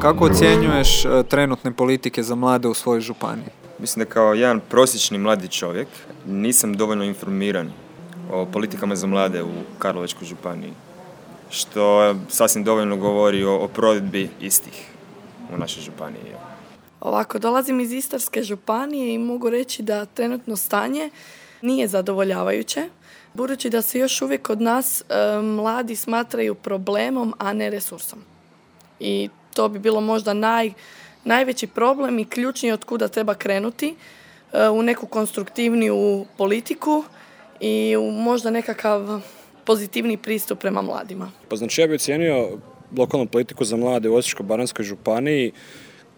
Kako ocjenjuješ e, trenutne politike za mlade u svojoj županiji? Mislim da kao jedan prosječni mladi čovjek nisam dovoljno informiran o politikama za mlade u Karlovačkoj županiji, što sasvim dovoljno govori o, o provedbi istih u našoj županiji. Ovako, dolazim iz Istarske županije i mogu reći da trenutno stanje nije zadovoljavajuće, budući da se još uvijek od nas e, mladi smatraju problemom, a ne resursom. I to bi bilo možda naj, najveći problem i ključni od kuda treba krenuti e, u neku konstruktivniju politiku i u možda nekakav pozitivni pristup prema mladima. Pa znači ja bih ocijenio lokalnu politiku za mlade u Osječko-baranjskoj županiji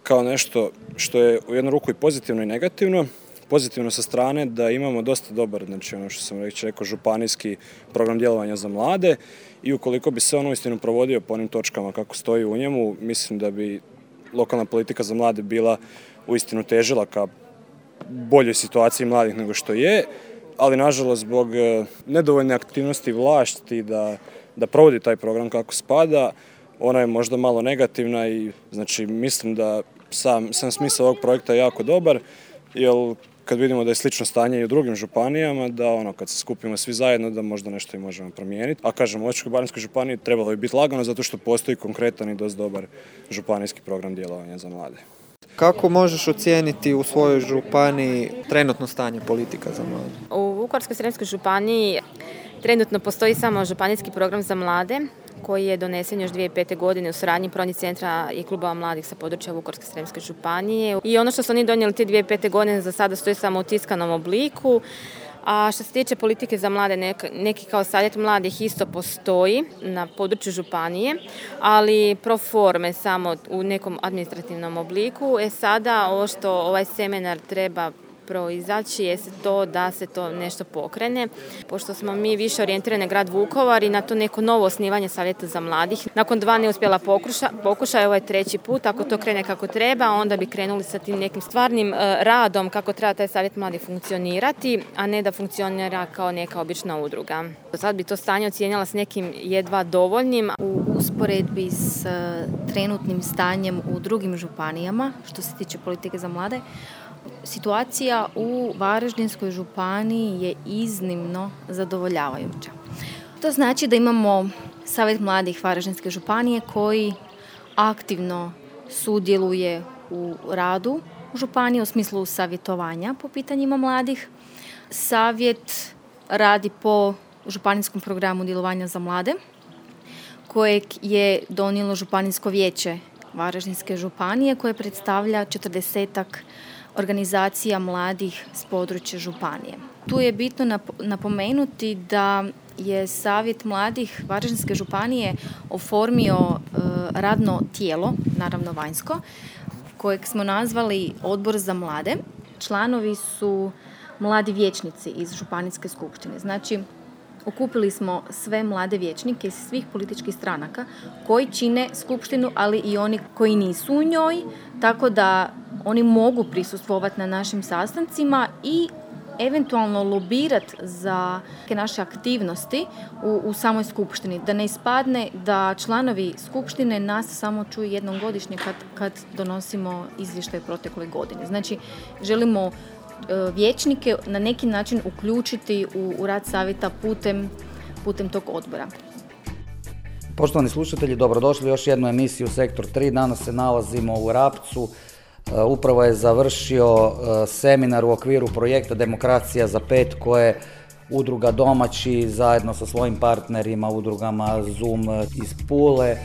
kao nešto što je u jednu ruku i pozitivno i negativno. Pozitivno sa strane da imamo dosta dobar, znači ono što sam već rekao, županijski program djelovanja za mlade i ukoliko bi se on uistinu provodio po onim točkama kako stoji u njemu, mislim da bi lokalna politika za mlade bila uistinu težila ka boljoj situaciji mladih nego što je, ali nažalost zbog e, nedovoljne aktivnosti vlasti da, da provodi taj program kako spada, ona je možda malo negativna i znači mislim da sam, sam smisao ovog projekta je jako dobar, jer kad vidimo da je slično stanje i u drugim županijama, da ono kad se skupimo svi zajedno da možda nešto i možemo promijeniti. A kažem, u Osječko-baranjskoj županiji trebalo bi biti lagano zato što postoji konkretan i dosta dobar županijski program djelovanja za mlade. Kako možeš ocijeniti u svojoj županiji trenutno stanje politika za mlade? U Vukovarskoj-srijemskoj županiji trenutno postoji samo županijski program za mlade koji je donesen još 2005. godine u suradnji Proni centra i klubova mladih sa područja Vukorske sremske županije. I ono što su oni donijeli te 2005. godine za sada stoji samo u tiskanom obliku. A što se tiče politike za mlade, neki kao savjet mladih isto postoji na području županije, ali pro forme samo u nekom administrativnom obliku. E sada ovo što ovaj seminar treba proizaći je to da se to nešto pokrene. Pošto smo mi više orijentirani na grad Vukovar i na to neko novo osnivanje savjeta za mladih. Nakon dva neuspjela pokuša, pokušaja, ovo je treći put, ako to krene kako treba, onda bi krenuli sa tim nekim stvarnim e, radom kako treba taj savjet mladih funkcionirati, a ne da funkcionira kao neka obična udruga. Sad bi to stanje ocijenjala s nekim jedva dovoljnim. U usporedbi s e, trenutnim stanjem u drugim županijama, što se tiče politike za mlade, situacija u Varaždinskoj županiji je iznimno zadovoljavajuća. To znači da imamo Savjet mladih Varaždinske županije koji aktivno sudjeluje u radu županije u smislu savjetovanja po pitanjima mladih. Savjet radi po županijskom programu djelovanja za mlade kojeg je donijelo županijsko vijeće Varaždinske županije koje predstavlja četrdesetak organizacija mladih s područja županije. Tu je bitno napomenuti da je Savjet mladih Varaždinske županije oformio e, radno tijelo, naravno vanjsko, kojeg smo nazvali Odbor za mlade. Članovi su mladi vijećnici iz Županijske skupštine. Znači, okupili smo sve mlade vijećnike iz svih političkih stranaka koji čine skupštinu, ali i oni koji nisu u njoj, tako da oni mogu prisustvovati na našim sastancima i eventualno lobirati za neke naše aktivnosti u, u samoj skupštini. Da ne ispadne da članovi skupštine nas samo čuju jednom godišnje kad, kad donosimo izvještaj protekle godine. Znači, želimo e, vijećnike na neki način uključiti u, u rad savjeta putem, putem tog odbora. Poštovani slušatelji, dobrodošli još jednu emisiju Sektor 3. Danas se nalazimo u Rapcu E, upravo je završio e, seminar u okviru projekta Demokracija za pet koje udruga domaći zajedno sa svojim partnerima, udrugama Zoom iz Pule,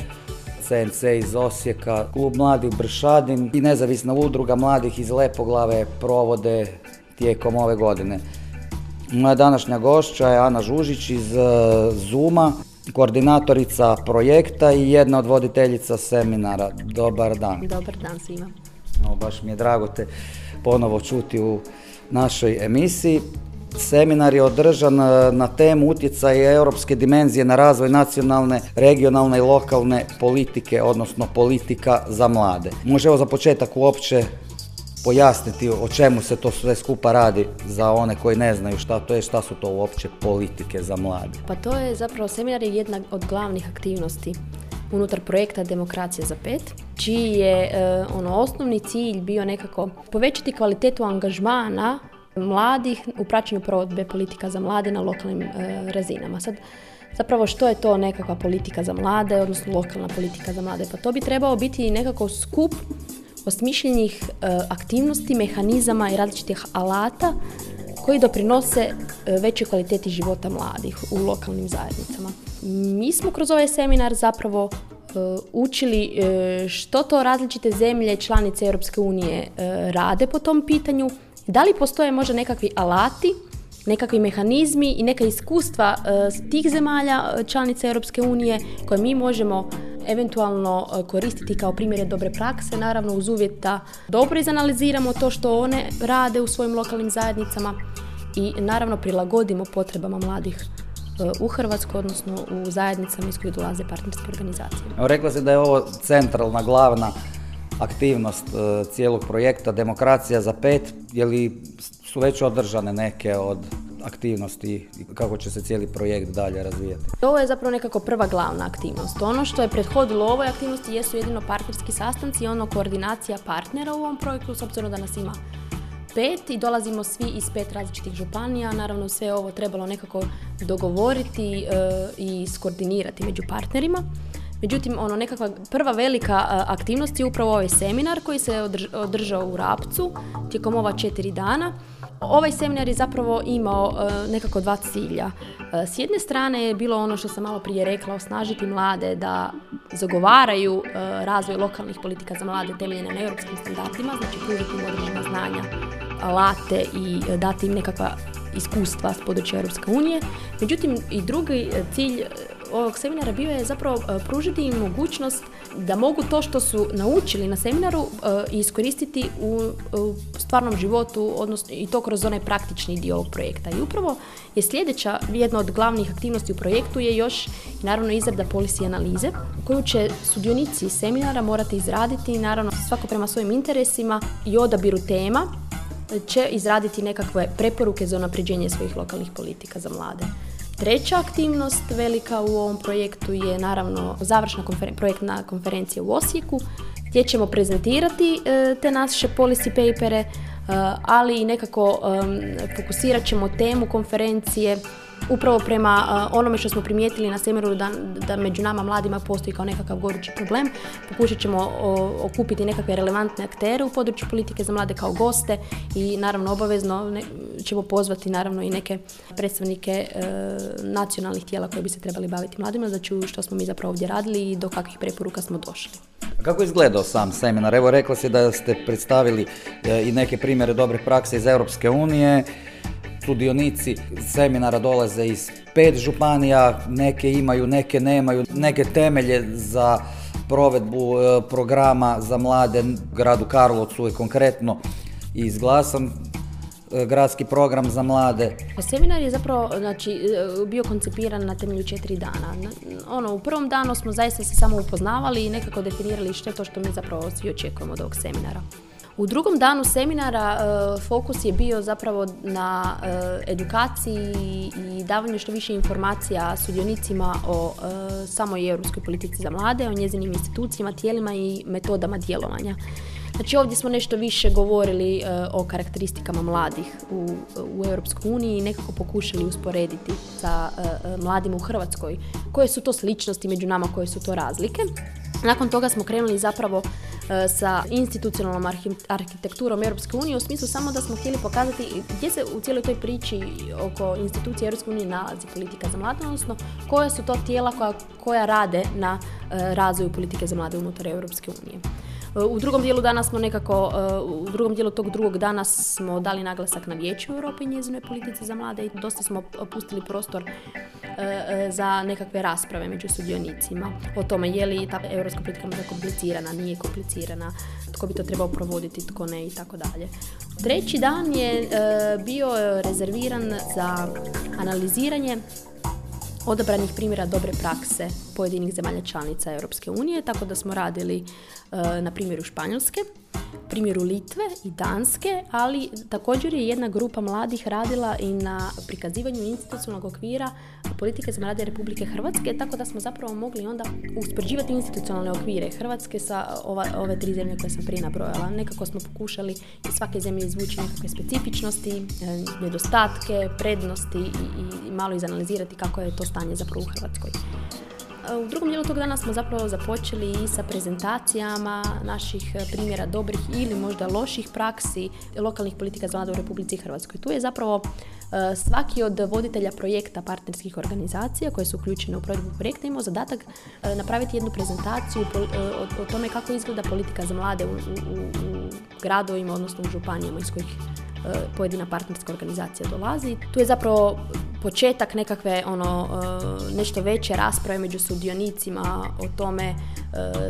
CNC iz Osijeka, Klub mladih Bršadin i nezavisna udruga mladih iz Lepoglave provode tijekom ove godine. Moja današnja gošća je Ana Žužić iz e, Zuma, koordinatorica projekta i jedna od voditeljica seminara. Dobar dan. Dobar dan svima. Evo, baš mi je drago te ponovo čuti u našoj emisiji. Seminar je održan e, na temu utjecaja europske dimenzije na razvoj nacionalne, regionalne i lokalne politike, odnosno politika za mlade. Može evo za početak uopće pojasniti o čemu se to sve skupa radi za one koji ne znaju šta to je, šta su to uopće politike za mlade. Pa to je zapravo seminar je jedna od glavnih aktivnosti unutar projekta Demokracija za pet, čiji je e, ono osnovni cilj bio nekako povećati kvalitetu angažmana mladih u praćenju provedbe politika za mlade na lokalnim e, razinama. Sad, zapravo što je to nekakva politika za mlade, odnosno lokalna politika za mlade? Pa to bi trebao biti nekako skup osmišljenih e, aktivnosti, mehanizama i različitih alata koji doprinose e, većoj kvaliteti života mladih u lokalnim zajednicama. Mi smo kroz ovaj seminar zapravo učili što to različite zemlje članice Europske unije rade po tom pitanju, da li postoje možda nekakvi alati, nekakvi mehanizmi i neka iskustva tih zemalja e, članica Europske unije koje mi možemo eventualno e, koristiti kao primjere dobre prakse, naravno uz uvjet da dobro izanaliziramo to što one rade u svojim lokalnim zajednicama i naravno prilagodimo potrebama mladih u Hrvatskoj, odnosno u zajednicama iz koje dolaze partnerske organizacije. Rekla se da je ovo centralna, glavna aktivnost e, cijelog projekta Demokracija za pet, je li su već održane neke od aktivnosti i kako će se cijeli projekt dalje razvijati? Ovo je zapravo nekako prva glavna aktivnost. Ono što je prethodilo ovoj aktivnosti jesu jedino partnerski sastanci i ono koordinacija partnera u ovom projektu, s obzirom da nas ima pet i dolazimo svi iz pet različitih županija. Naravno sve ovo trebalo nekako dogovoriti e, i skoordinirati među partnerima. Međutim, ono nekakva prva velika aktivnost je upravo ovaj seminar koji se održao u Rapcu tijekom ova četiri dana. Ovaj seminar je zapravo imao nekako dva cilja. S jedne strane je bilo ono što sam malo prije rekla, osnažiti mlade da zagovaraju razvoj lokalnih politika za mlade temeljene na europskim standardima, znači pružiti im određena znanja, alate i dati im nekakva iskustva s područja Europske unije. Međutim, i drugi cilj ovog seminara bio je zapravo e, pružiti im mogućnost da mogu to što su naučili na seminaru e, iskoristiti u, stvarnom životu odnosno i to kroz onaj praktični dio ovog projekta. I upravo je sljedeća jedna od glavnih aktivnosti u projektu je još naravno izrada polisi analize koju će sudionici seminara morati izraditi naravno svako prema svojim interesima i odabiru tema će izraditi nekakve preporuke za unapređenje svojih lokalnih politika za mlade. Treća aktivnost velika u ovom projektu je naravno završna projektna konferencija u Osijeku gdje ćemo prezentirati e, te naše policy papere, e, ali i nekako fokusirat ćemo temu konferencije upravo prema onome što smo primijetili na seminaru da, da među nama mladima postoji kao nekakav gorući problem. Pokušat ćemo okupiti nekakve relevantne aktere u području politike za mlade kao goste i naravno obavezno ćemo pozvati naravno i neke predstavnike e, nacionalnih tijela koji bi se trebali baviti mladima, da čuju što smo mi zapravo ovdje radili i do kakvih preporuka smo došli. Kako je izgledao sam seminar? Evo rekla si da ste predstavili e, i neke primjere dobre prakse iz Europske unije sudionici seminara dolaze iz pet županija, neke imaju, neke nemaju, neke temelje za provedbu e, programa za mlade gradu Karlovcu je konkretno izglasan e, gradski program za mlade. Seminar je zapravo znači, e, bio koncipiran na temelju četiri dana. Ono, u prvom danu smo zaista se samo upoznavali i nekako definirali što to što mi zapravo svi očekujemo od ovog seminara. U drugom danu seminara e, fokus je bio zapravo na e, edukaciji i davanju što više informacija sudionicima o e, samoj europskoj politici za mlade, o njezinim institucijama, tijelima i metodama djelovanja. Znači ovdje smo nešto više govorili o karakteristikama mladih u, u Europskoj uniji i nekako pokušali usporediti sa mladima u Hrvatskoj. Koje su to sličnosti među nama, koje su to razlike. Nakon toga smo krenuli zapravo e, sa institucionalnom arhitekturom Europske unije u smislu samo da smo htjeli pokazati gdje se u cijeloj toj priči oko institucije Europske unije nalazi politika za mlade, odnosno koja su to tijela koja, koja rade na e, razvoju politike za mlade unutar Europske unije. U drugom dijelu dana smo nekako, e, u drugom dijelu tog drugog dana smo dali naglasak na Vijeću Europe i njezinoj politici za mlade i dosta smo pustili prostor e, e, za nekakve rasprave među sudionicima o tome je li ta europska politika možda komplicirana, nije komplicirana, tko bi to trebao provoditi, tko ne i tako dalje. Treći dan je bio rezerviran za analiziranje odabranih primjera dobre prakse pojedinih zemalja članica Europske unije, tako da smo radili e, na primjeru Španjolske. primjeru Litve i Danske, ali također je jedna grupa mladih radila i na prikazivanju institucionalnog okvira politike za mlade Republike Hrvatske, tako da smo zapravo mogli onda uspoređivati institucionalne okvire Hrvatske sa ova, ove tri zemlje koje sam prije nabrojala. Nekako smo pokušali iz svake zemlje izvući nekakve specifičnosti, e, nedostatke, prednosti i, i malo izanalizirati kako je to stanje zapravo u Hrvatskoj. U drugom dijelu tog dana smo zapravo započeli i sa prezentacijama naših e, primjera dobrih ili možda loših praksi lokalnih politika za mlade u Republici Hrvatskoj. Tu je zapravo e, svaki od voditelja projekta partnerskih organizacija koje su uključene u provedbu projekta imao zadatak e, napraviti jednu prezentaciju o, tome kako izgleda politika za mlade u, u, u gradovima, odnosno u županijama iz kojih pojedina partnerska organizacija dolazi. Tu je zapravo početak nekakve ono e, nešto veće rasprave među sudionicima o tome e,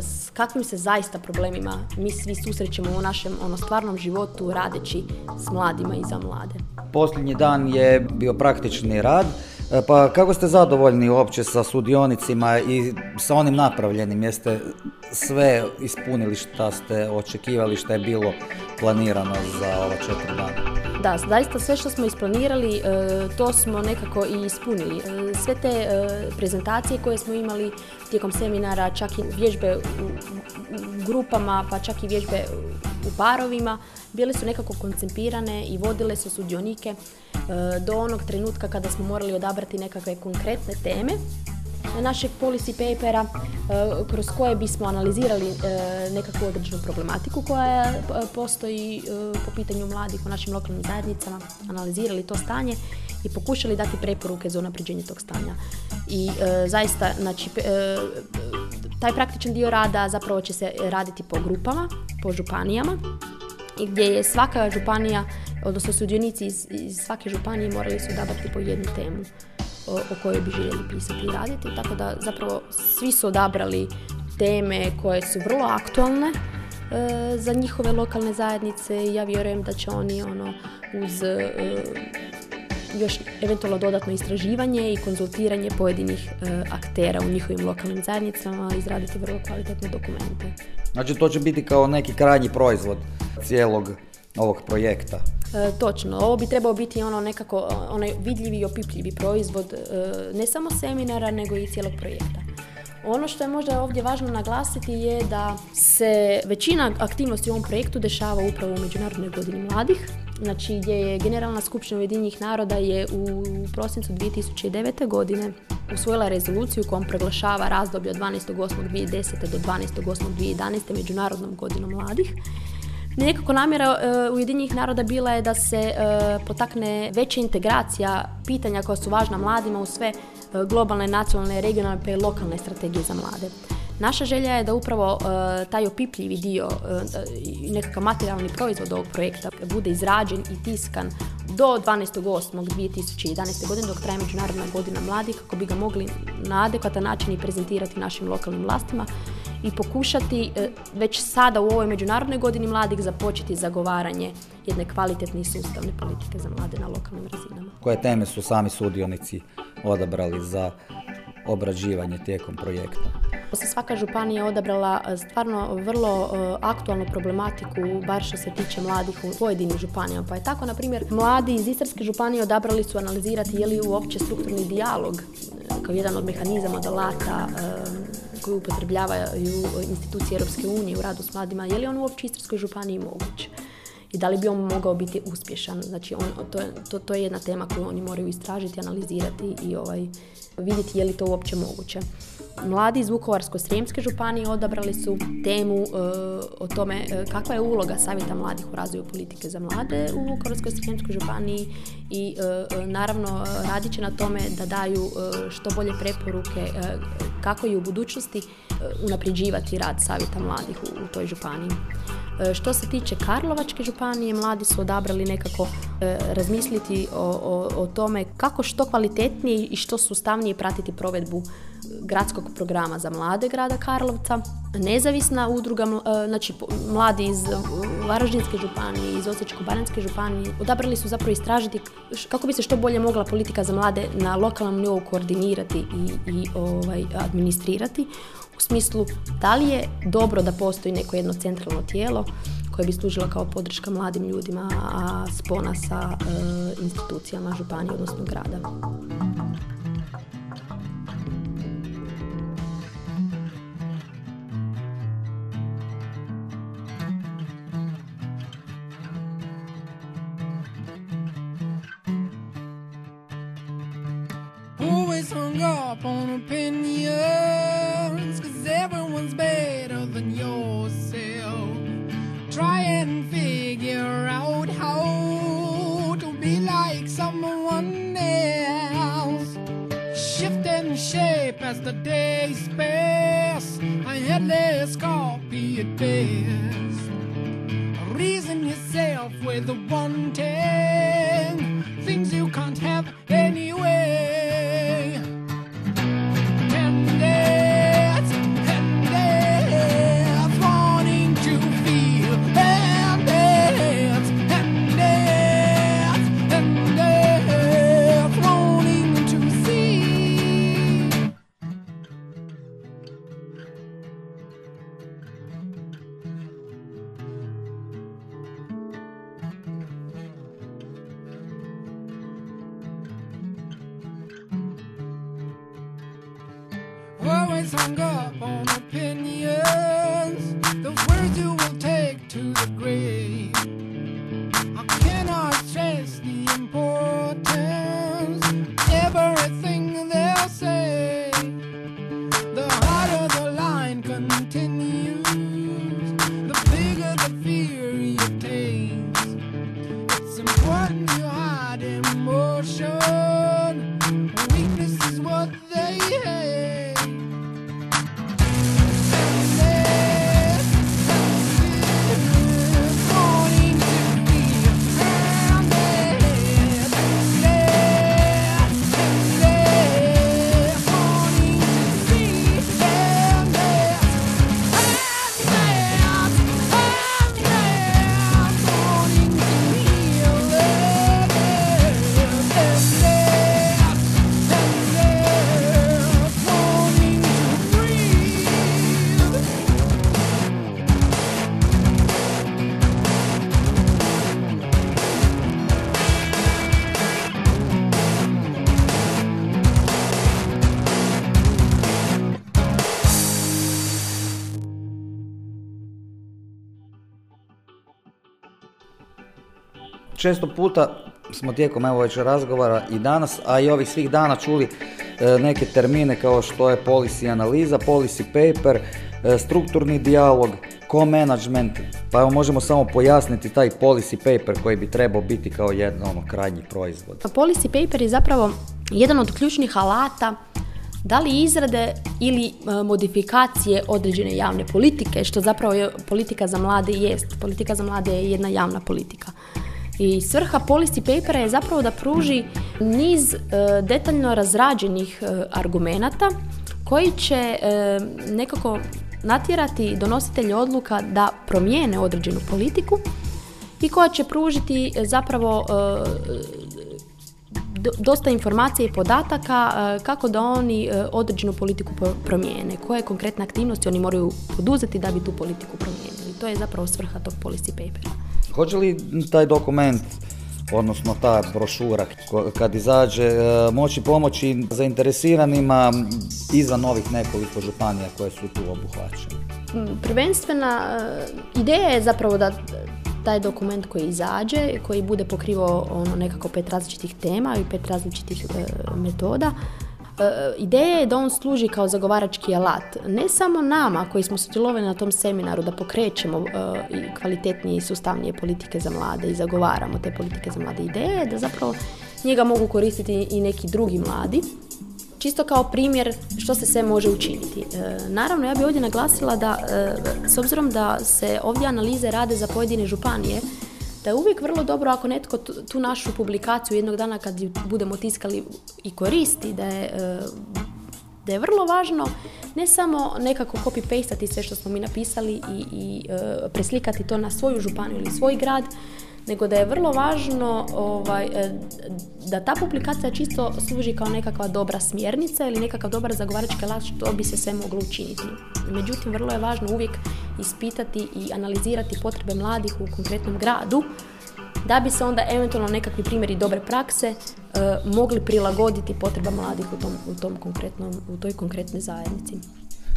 s kakvim se zaista problemima mi svi susrećemo u našem ono stvarnom životu radeći s mladima i za mlade. Posljednji dan je bio praktični rad. E, pa kako ste zadovoljni uopće sa sudionicima i sa onim napravljenim? Jeste sve ispunili što ste očekivali, što je bilo planirano za ova četiri dana? Da, zaista sve što smo isplanirali, e, to smo nekako i ispunili. E, sve te prezentacije koje smo imali tijekom seminara, čak i vježbe u grupama, pa čak i vježbe u parovima, bile su nekako koncipirane i vodile su sudionike do onog trenutka kada smo morali odabrati nekakve konkretne teme našeg policy papera e, kroz koje bismo analizirali e, nekakvu određenu problematiku koja e, postoji po pitanju mladih u našim lokalnim zajednicama, analizirali to stanje i pokušali dati preporuke za unapređenje tog stanja. I zaista, znači, taj praktičan dio rada zapravo će se raditi po grupama, po županijama gdje je svaka županija, odnosno sudionici iz, iz svake županije morali su odabrati po jednu temu o, kojoj bi željeli pisati i raditi. Tako da zapravo svi su odabrali teme koje su vrlo aktualne e, za njihove lokalne zajednice i ja vjerujem da će oni ono uz e, još eventualno dodatno istraživanje i konzultiranje pojedinih e, aktera u njihovim lokalnim zajednicama izraditi vrlo kvalitetne dokumente. Znači to će biti kao neki krajnji proizvod cijelog ovog projekta. E, točno, ovo bi trebao biti ono nekako onaj vidljivi i opipljivi proizvod e, ne samo seminara nego i cijelog projekta. Ono što je možda ovdje važno naglasiti je da se većina aktivnosti u ovom projektu dešava upravo u Međunarodnoj godini mladih, znači gdje je Generalna skupština Ujedinjenih naroda je u prosincu 2009. godine usvojila rezoluciju kojom proglašava razdoblje od 12.8.2010. do 12.8.2011. Međunarodnom godinom mladih Nekako namjera uh, Ujedinjenih naroda bila je da se e, potakne veća integracija pitanja koja su važna mladima u sve e, globalne, nacionalne, regionalne pa i lokalne strategije za mlade. Naša želja je da upravo taj opipljivi dio i nekakav materijalni proizvod ovog projekta bude izrađen i tiskan do 12.8.2011. godine dok traje Međunarodna godina mladih kako bi ga mogli na adekvatan način i prezentirati našim lokalnim vlastima i pokušati e, već sada u ovoj Međunarodnoj godini mladih započeti zagovaranje jedne kvalitetne i sustavne politike za mlade na lokalnim razinama. Koje teme su sami sudionici odabrali za obrađivanje tijekom projekta? Se svaka županija odabrala e, stvarno vrlo e, aktualnu problematiku, bar što se tiče mladih u pojedinim županijama. Pa je tako, na primjer, mladi iz Istarske županije odabrali su analizirati je li uopće strukturni dijalog kao jedan od mehanizama od alata koju upotrebljavaju institucije Europske unije u radu s mladima, je li on uopće Istarskoj županiji moguć? I da li bi on mogao biti uspješan? Znači, on, to, to, to je jedna tema koju oni moraju istražiti, analizirati i ovaj, vidjeti je li to uopće moguće. Mladi iz Vukovarsko-srijemske županije odabrali su temu e, o tome e, kakva je uloga savjeta mladih u razvoju politike za mlade u Vukovarsko-srijemskoj županiji i e, naravno radit će na tome da daju što bolje preporuke kako i u budućnosti unapređivati rad savjeta mladih u, u toj županiji. Što se tiče Karlovačke županije, mladi su odabrali nekako razmisliti o, o, o tome kako što kvalitetnije i što sustavnije pratiti provedbu gradskog programa za mlade grada Karlovca, nezavisna udruga, e, znači mladi iz Varaždinske županije, iz Osječko-baranjske županije, odabrali su zapravo istražiti kako bi se što bolje mogla politika za mlade na lokalnom nivou koordinirati i, i ovaj, administrirati u smislu da li je dobro da postoji neko jedno centralno tijelo koja bi služila kao podrška mladim ljudima, a spona sa institucijama županije, odnosno grada. Često puta smo tijekom evo već razgovora i danas, a i ovih svih dana čuli e, neke termine kao što je policy analiza, policy paper, e, strukturni dijalog, co-management, pa evo možemo samo pojasniti taj policy paper koji bi trebao biti kao jedan ono krajnji proizvod. Pa Policy paper je zapravo jedan od ključnih alata da li izrade ili e, modifikacije određene javne politike, što zapravo je politika za mlade jest. Politika za mlade je jedna javna politika. I svrha policy papera je zapravo da pruži niz e, detaljno razrađenih e, argumenata koji će e, nekako natjerati donositelje odluka da promijene određenu politiku i koja će pružiti zapravo do- dosta informacija i podataka kako da oni određenu politiku pro- promijene, koje konkretne aktivnosti oni moraju poduzeti da bi tu politiku promijenili. To je zapravo svrha tog policy papera. Hoće li taj dokument, odnosno ta brošura kad izađe, e, moći pomoći zainteresiranima izvan ovih nekoliko županija koje su tu obuhvaćene? Mm, Prvenstvena e, ideja je zapravo da taj dokument koji izađe, koji bude pokrivao ono nekako pet različitih tema i pet različitih e, metoda, ideja je da on služi kao zagovarački alat. Ne samo nama koji smo sudjelovali na tom seminaru da pokrećemo e, i kvalitetnije i sustavnije politike za mlade i zagovaramo te politike za mlade ideje, je da zapravo njega mogu koristiti i neki drugi mladi čisto kao primjer što se sve može učiniti. E, naravno, ja bih ovdje naglasila da, e, s obzirom da se ovdje analize rade za pojedine županije, da je uvijek vrlo dobro ako netko tu, našu publikaciju jednog dana kad ju budemo tiskali i koristi, da je, e, da je vrlo važno ne samo nekako copy-pastati sve što smo mi napisali i, i e, preslikati to na svoju županiju ili svoj grad, nego da je vrlo važno ovaj, e, da ta publikacija čisto služi kao nekakva dobra smjernica ili nekakav dobar zagovarački alat što bi se sve moglo učiniti. Međutim, vrlo je važno uvijek ispitati i analizirati potrebe mladih u konkretnom gradu da bi se onda eventualno nekakvi primjeri dobre prakse e, mogli prilagoditi potreba mladih u, tom, u, tom konkretnom, u toj konkretnoj zajednici.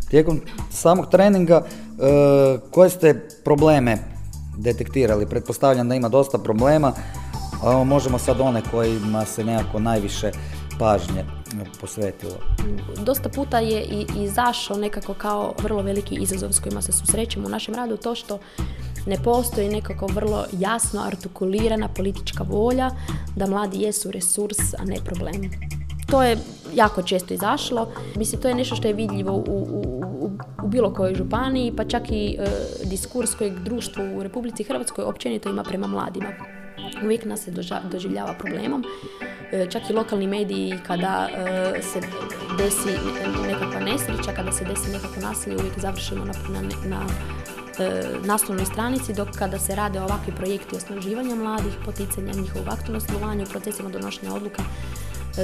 Tijekom samog treninga e, koje ste probleme detektirali? Pretpostavljam da ima dosta problema, možemo sad one kojima se nekako najviše pažnje posvetilo. Dosta puta je i izašao nekako kao vrlo veliki izazov s kojima se susrećemo u našem radu to što ne postoji nekako vrlo jasno artikulirana politička volja da mladi jesu resurs, a ne problem. To je jako često izašlo. Mislim, to je nešto što je vidljivo u, u, u, bilo kojoj županiji, pa čak i e, diskurs kojeg društvo u Republici Hrvatskoj općenito ima prema mladima. Uvijek nas se doživljava problemom. E, čak i lokalni mediji kada e, se desi nekakva nesreća, kada se desi nekakvo nasilje, uvijek završimo na, na, na e, naslovnoj stranici, dok kada se rade ovakvi projekti osnaživanja mladih, poticanja njihovog aktivnog u procesima donošenja odluka,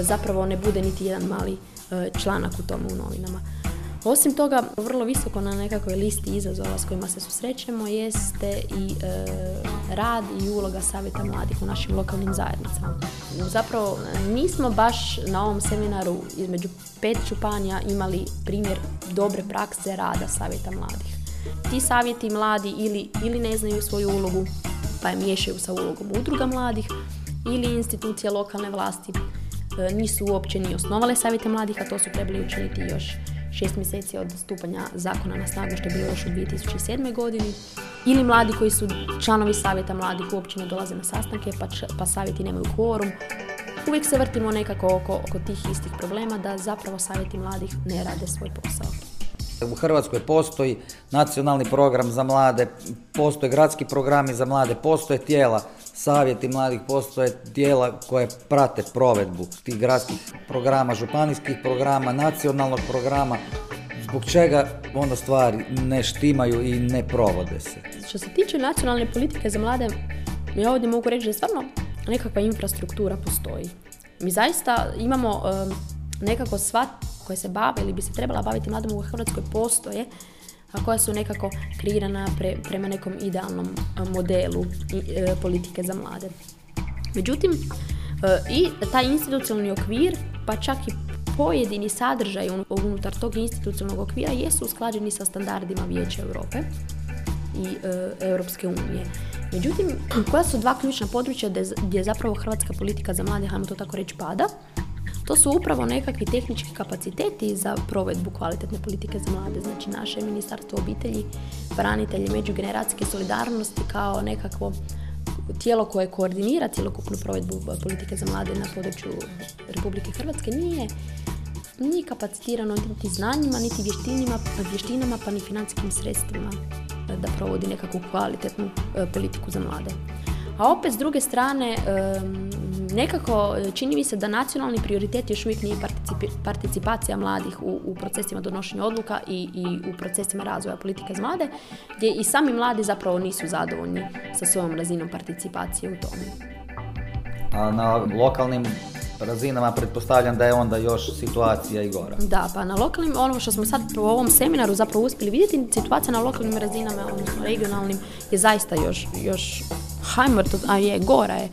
zapravo ne bude niti jedan mali e, članak u tome u novinama. Osim toga, vrlo visoko na nekakvoj listi izazova s kojima se susrećemo jeste i e, rad i uloga savjeta mladih u našim lokalnim zajednicama. Zapravo, nismo baš na ovom seminaru između pet županija imali primjer dobre prakse rada savjeta mladih. Ti savjeti mladi ili, ili ne znaju svoju ulogu, pa je miješaju sa ulogom udruga mladih, ili institucije lokalne vlasti e, nisu uopće ni osnovale savjete mladih, a to su trebali učiniti još šest mjeseci od stupanja zakona na snagu, što je bilo još u 2007. godini. Ili mladi koji su članovi savjeta mladih uopće ne dolaze na sastanke, pa, č- pa savjeti nemaju kvorum. Uvijek se vrtimo nekako oko, oko tih istih problema da zapravo savjeti mladih ne rade svoj posao. U Hrvatskoj postoji nacionalni program za mlade, postoje gradski programi za mlade, postoje tijela, savjeti mladih, postoje tijela koje prate provedbu tih gradskih programa, županijskih programa, nacionalnog programa. Zbog čega onda stvari ne štimaju i ne provode se? Što se tiče nacionalne politike za mlade, ja ovdje mogu reći da stvarno nekakva infrastruktura postoji. Mi zaista imamo nekako sva koje se bave ili bi se trebala baviti mladima u Hrvatskoj postoje, a koja su nekako kreirana pre- prema nekom idealnom e, modelu e, politike za mlade. Međutim, e, i taj institucionalni okvir, pa čak i pojedini sadržaj un- unutar tog institucionalnog okvira jesu usklađeni sa standardima Vijeća Europe i e, Europske unije. Međutim, koja su dva ključna područja gdje, gdje zapravo hrvatska politika za mlade, hajmo to tako reći, pada? To su upravo nekakvi tehnički kapaciteti za provedbu kvalitetne politike za mlade. Znači naše ministarstvo obitelji, branitelji, međugeneracijske solidarnosti kao nekakvo tijelo koje koordinira cjelokupnu provedbu politike za mlade na području Republike Hrvatske nije ni kapacitirano niti znanjima, niti vještinima, vještinama, pa ni financijskim sredstvima e, da provodi nekakvu kvalitetnu e, politiku za mlade. A opet s druge strane, nekako e, čini mi se da nacionalni prioritet još uvijek nije participacija mladih u, u procesima donošenja odluka i, i u procesima razvoja politike za mlade, gdje i sami mladi zapravo nisu zadovoljni sa svojom razinom participacije u tome. A na lokalnim razinama pretpostavljam da je onda još situacija i gora. Da, pa na lokalnim, ono što smo sad u ovom seminaru zapravo uspjeli vidjeti, situacija na lokalnim razinama, odnosno regionalnim, je zaista još, još hajmo, to- a je, gora je.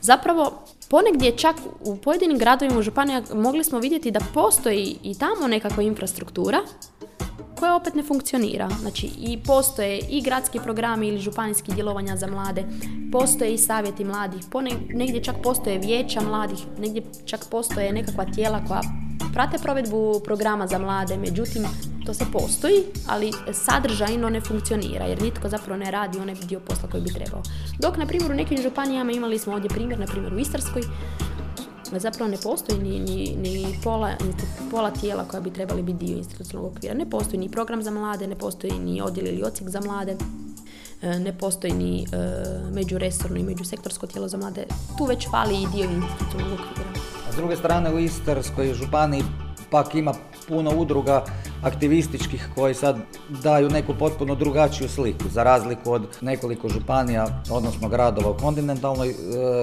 Zapravo, ponegdje čak u pojedinim gradovima u županija mogli smo vidjeti da postoji i tamo nekakva infrastruktura koja opet ne funkcionira. Znači i postoje i gradski programi ili županijski djelovanja za mlade, postoje i savjeti mladih, negdje čak postoje vijeća mladih, negdje čak postoje nekakva tijela koja prate provedbu programa za mlade, međutim to se postoji, ali sadržajno ne funkcionira jer nitko zapravo ne radi onaj dio posla koji bi trebao. Dok na primjer u nekim županijama imali smo ovdje primjer, na primjer u Istarskoj, zapravo ne postoji ni, ni, ni pola, insti- pola tijela koja bi trebali biti dio institucionalnog okvira. Ne postoji ni program za mlade, ne postoji ni odjel ili odsjek za mlade, e, ne postoji ni e, međuresorno i međusektorsko tijelo za mlade. Tu već fali i dio institucionalnog okvira. S druge strane u Istarskoj županiji pak ima puno udruga aktivističkih koji sad daju neku potpuno drugačiju sliku, za razliku od nekoliko županija, odnosno gradova u kontinentalnoj e,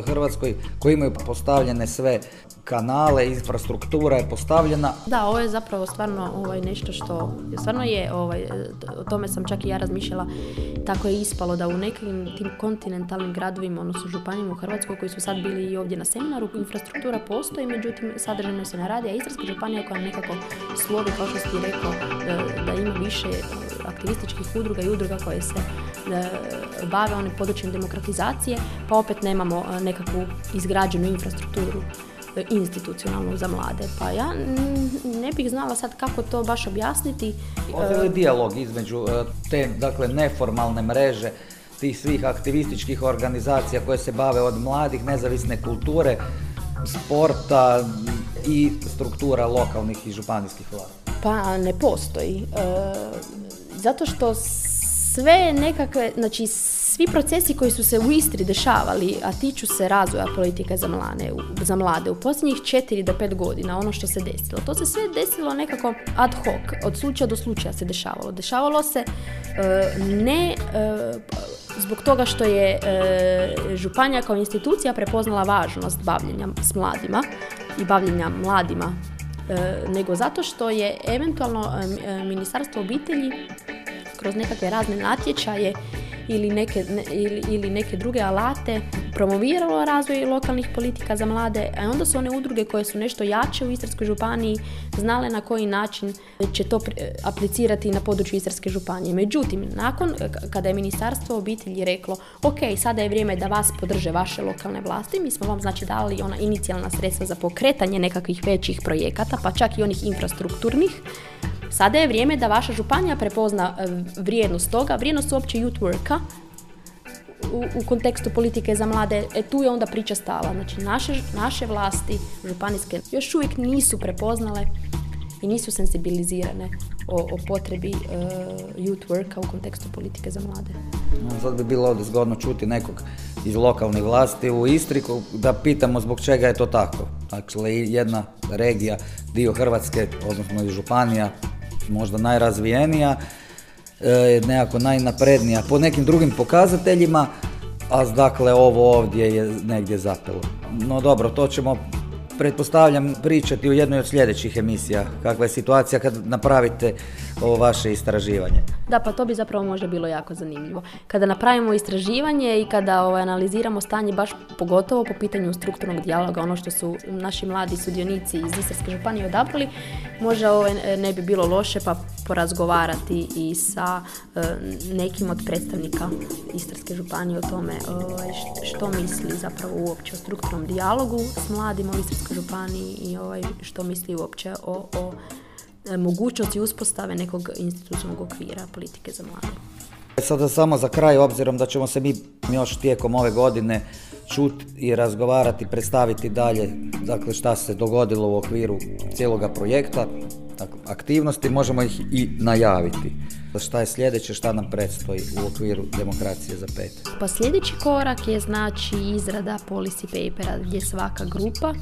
Hrvatskoj, koji imaju postavljene sve kanale, infrastruktura je postavljena. Da, ovo je zapravo stvarno ovaj, nešto što stvarno je, ovaj, o tome sam čak i ja razmišljala, tako je ispalo da u nekim tim kontinentalnim gradovima, odnosno županijama u Hrvatskoj koji su sad bili i ovdje na seminaru, infrastruktura postoji, međutim sadržajno se ne radi, a Istarska županija koja nekako slovi, kao što si ti rekao, da, da ima više aktivističkih udruga i udruga koje se e, bave onim područjem demokratizacije, pa opet nemamo e, nekakvu izgrađenu infrastrukturu e, institucionalnu za mlade. Pa ja ne bih znala sad kako to baš objasniti. Postoji li dijalog između e, te dakle, neformalne mreže tih svih aktivističkih organizacija koje se bave od mladih, nezavisne kulture, sporta i struktura lokalnih i županijskih vlada? Pa ne postoji. E, zato što sve nekakve, znači svi procesi koji su se u Istri dešavali, a tiču se razvoja politike za mlade, za mlade u posljednjih 4 do 5 godina, ono što se desilo, to se sve desilo nekako ad hoc, od slučaja do slučaja se dešavalo. Dešavalo se e, ne e, zbog toga što je županija kao institucija prepoznala važnost bavljenja s mladima i bavljenja mladima nego zato što je eventualno Ministarstvo obitelji kroz nekakve razne natječaje ili neke, ili, ili neke druge alate promoviralo razvoj lokalnih politika za mlade, a onda su one udruge koje su nešto jače u Istarskoj županiji znale na koji način će to aplicirati na području Istarske županije. Međutim, nakon kada je Ministarstvo obitelji reklo ok, sada je vrijeme da vas podrže vaše lokalne vlasti, mi smo vam znači dali ona inicijalna sredstva za pokretanje nekakvih većih projekata, pa čak i onih infrastrukturnih, Sada je vrijeme da vaša županija prepozna e, vrijednost toga, vrijednost uopće youth worka u, u kontekstu politike za mlade, e, tu je onda priča stala. Znači naše, naše vlasti županijske još uvijek nisu prepoznale i nisu sensibilizirane o, o potrebi uh, youth worka u kontekstu politike za mlade. sad bi bilo ovdje zgodno čuti nekog iz lokalnih vlasti u Istri da pitamo zbog čega je to tako. Dakle, jedna regija, dio Hrvatske, odnosno i županija, možda najrazvijenija, e, nekako najnaprednija po nekim drugim pokazateljima, a dakle ovo ovdje je negdje zapelo. No dobro, to ćemo pretpostavljam pričati u jednoj od sljedećih emisija kakva je situacija kad napravite ovo vaše istraživanje. Da, pa to bi zapravo možda bilo jako zanimljivo. Kada napravimo istraživanje i kada ovaj, analiziramo stanje baš pogotovo po pitanju strukturnog dijaloga, ono što su naši mladi sudionici iz Istarske županije odabrali, možda ovaj, ne bi bilo loše pa porazgovarati i sa e, nekim od predstavnika Istarske županije o tome ovaj, što misli zapravo uopće o strukturnom dijalogu s mladima u Istarskoj županiji i ovaj, što misli uopće o, o E, mogućnosti uspostave nekog institucionalnog okvira politike za mlade. Sada samo za kraj, obzirom da ćemo se mi još tijekom ove godine čuti i razgovarati, predstaviti dalje dakle, šta se dogodilo u okviru cijeloga projekta, dakle, aktivnosti, možemo ih i najaviti. Šta je sljedeće, šta nam predstoji u okviru demokracije za pet? Pa sljedeći korak je znači izrada policy papera gdje svaka grupa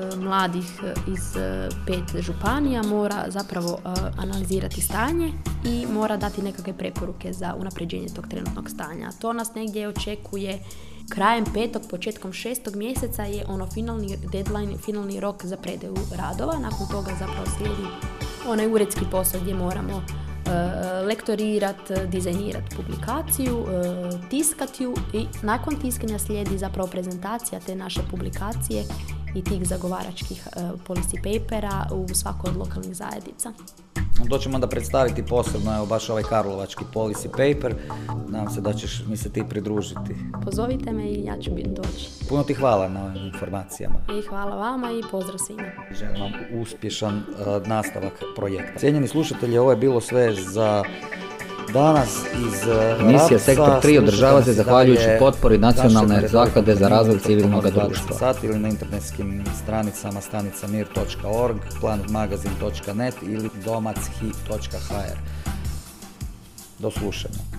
E, mladih e, iz e, pet županija mora zapravo analizirati stanje i mora dati nekakve preporuke za unapređenje tog trenutnog stanja. To nas negdje očekuje krajem petog, početkom šestog mjeseca je ono finalni deadline, finalni rok za predaju radova. Nakon toga zapravo slijedi onaj uredski posao gdje moramo lektorirati, dizajnirati publikaciju, tiskati ju i nakon tiskanja slijedi zapravo prezentacija te naše publikacije i tih zagovaračkih e, policy papera u svakoj od lokalnih zajednica. To ćemo onda predstaviti posebno, evo baš ovaj Karlovački policy paper. Nadam se da ćeš mi se ti pridružiti. Pozovite me i ja ću biti doći. Puno ti hvala na informacijama. I hvala vama i pozdrav svima. Želim vam uspješan uh, nastavak projekta. Cijenjeni slušatelji, ovo je bilo sve za Danas iz eh, Emisija Sektor 3 održava se zahvaljujući potpori Nacionalne zaklade za razvoj civilnog društva. Sat ili na internetskim stranicama stanicamir.org, planetmagazin.net ili domachi.hr. Do slušanja.